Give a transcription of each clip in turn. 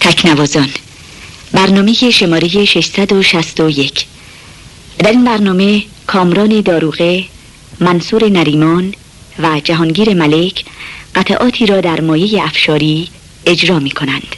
تکنوازان. برنامه شماره 661 در این برنامه کامران داروغه منصور نریمان و جهانگیر ملک قطعاتی را در مایه افشاری اجرا می کنند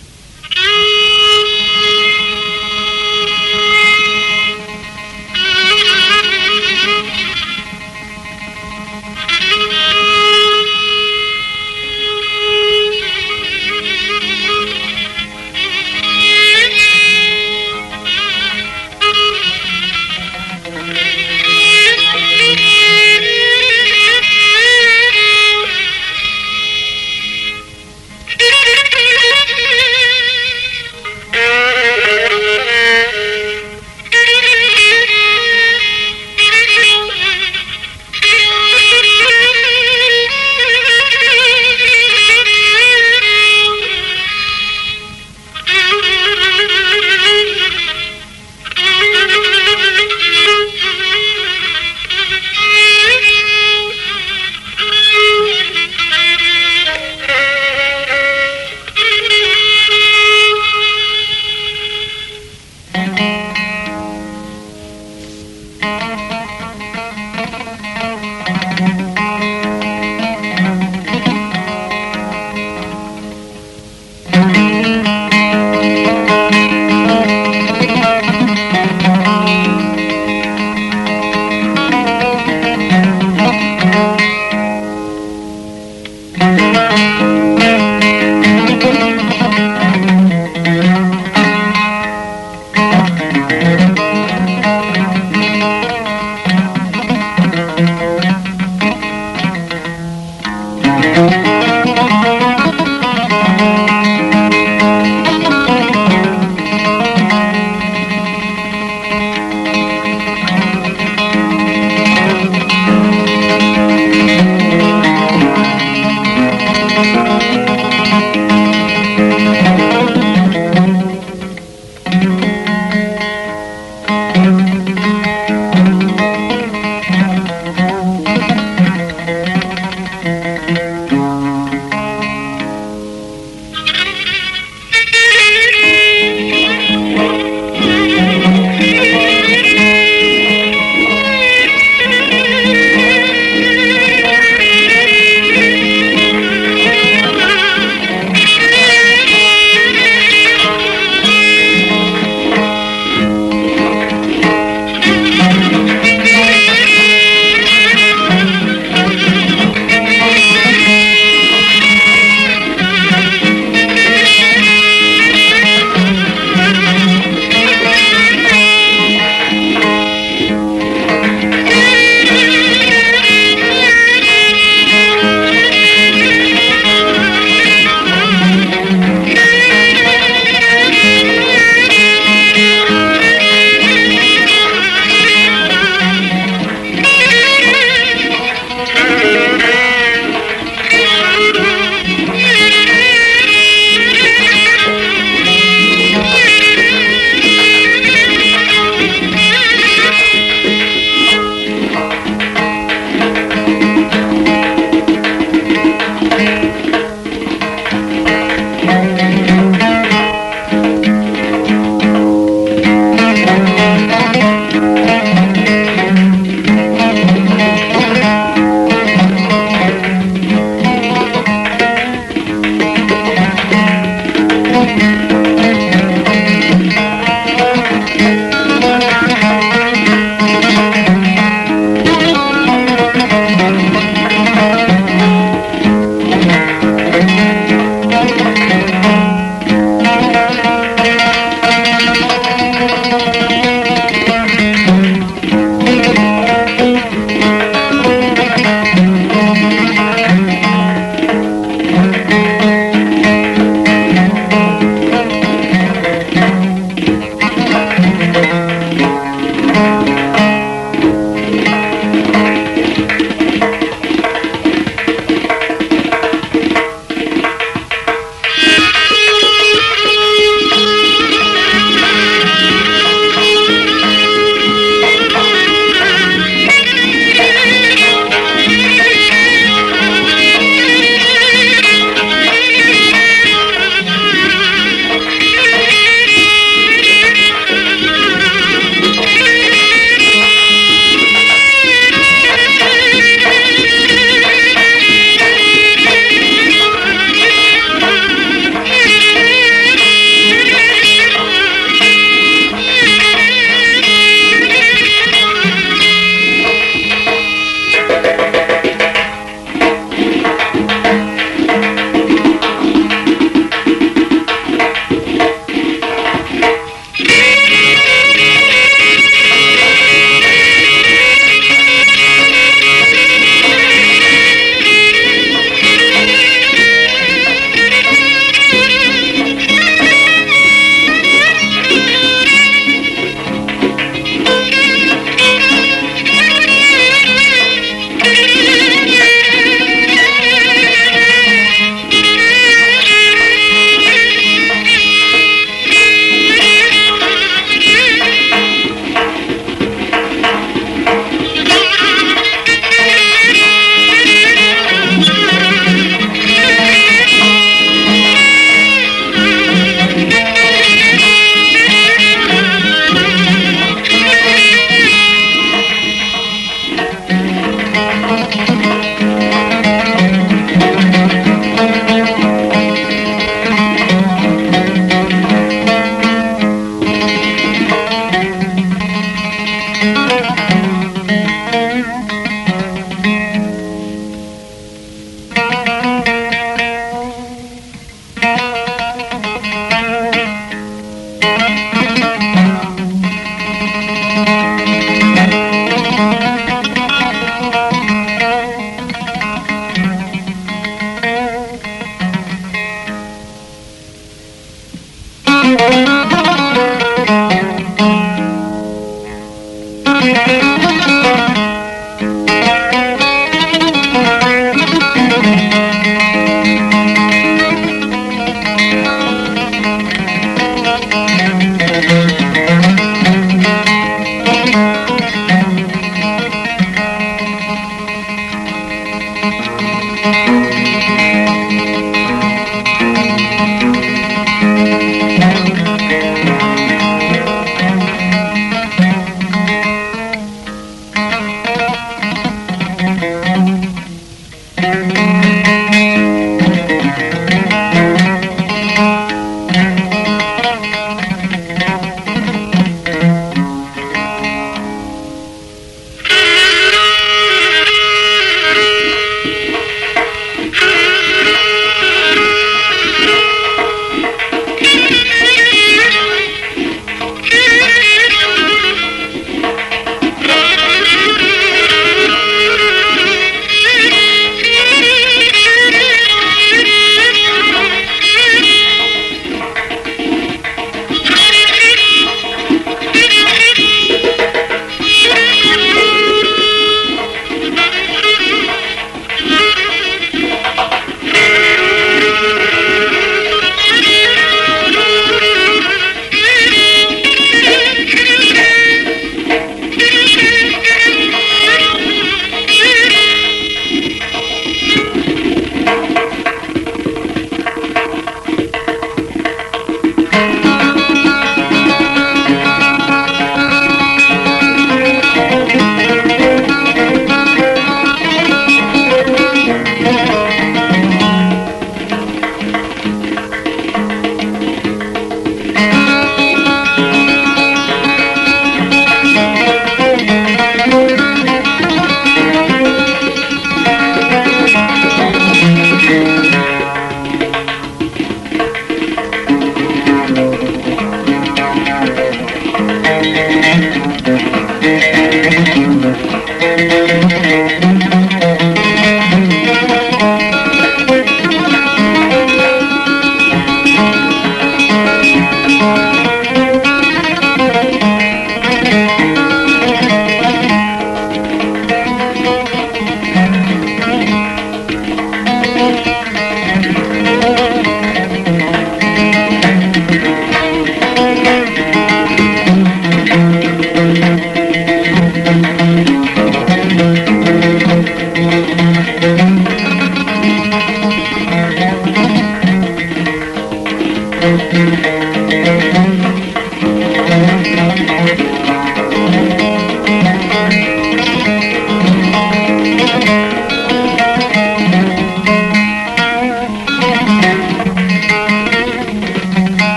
Música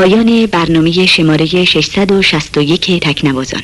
پایان برنامه شماره 661 تکنوازان.